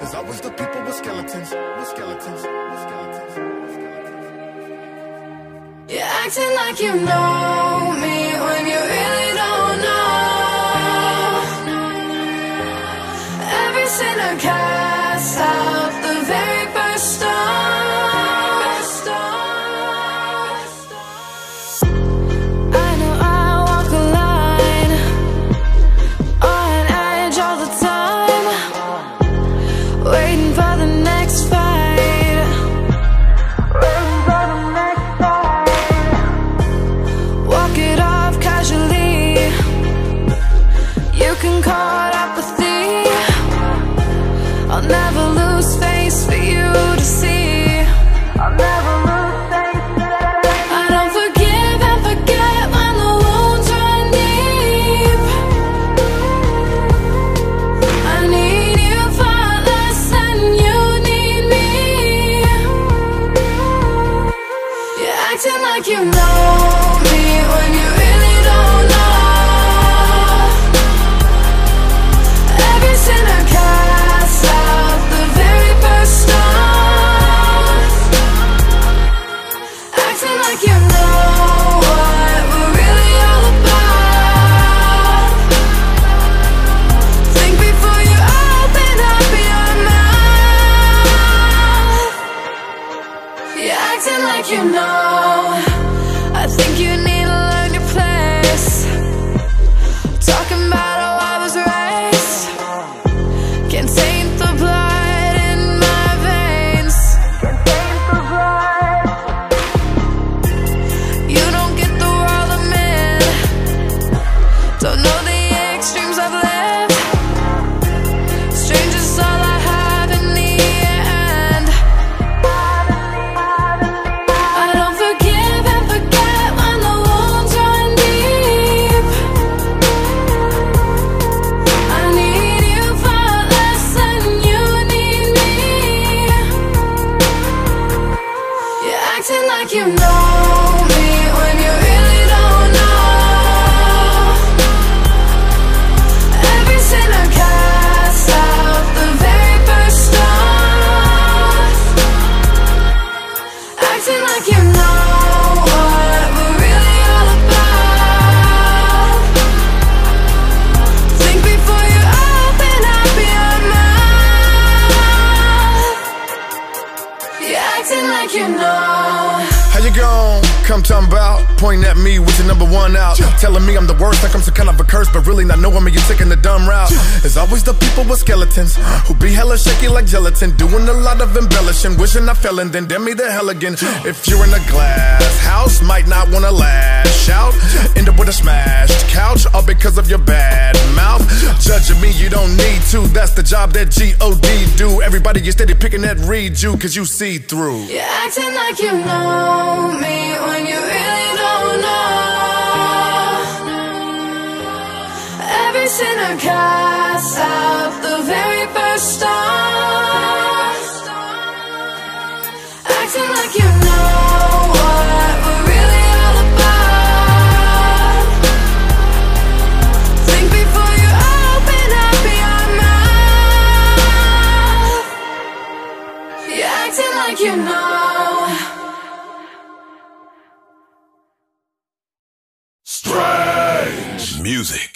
There's always the people with skeletons, with skeletons, with skeletons. You're acting like you know you know me when you really don't know. Every out the very first. Acting like you know what we're really all about. Think before you open up your mouth. You're acting like you know. Acting like you know me when you really don't know. Every sinner casts out the very first stone. Acting like you know come talking about? Pointing at me with your number one out. Telling me I'm the worst, like I'm some kind of a curse, but really not knowing me, you're taking the dumb route. There's always the people with skeletons who be hella shaky like gelatin, doing a lot of embellishing, wishing I fell and then damn me the hell again. If you're in a glass house, might not wanna lash out. End up with a smashed couch, all because of your bad. Judging me, you don't need to. That's the job that G-O-D do. Everybody is steady picking that read you, cause you see through. You're acting like you know me when you really don't know. Every sinner you know. Strange music.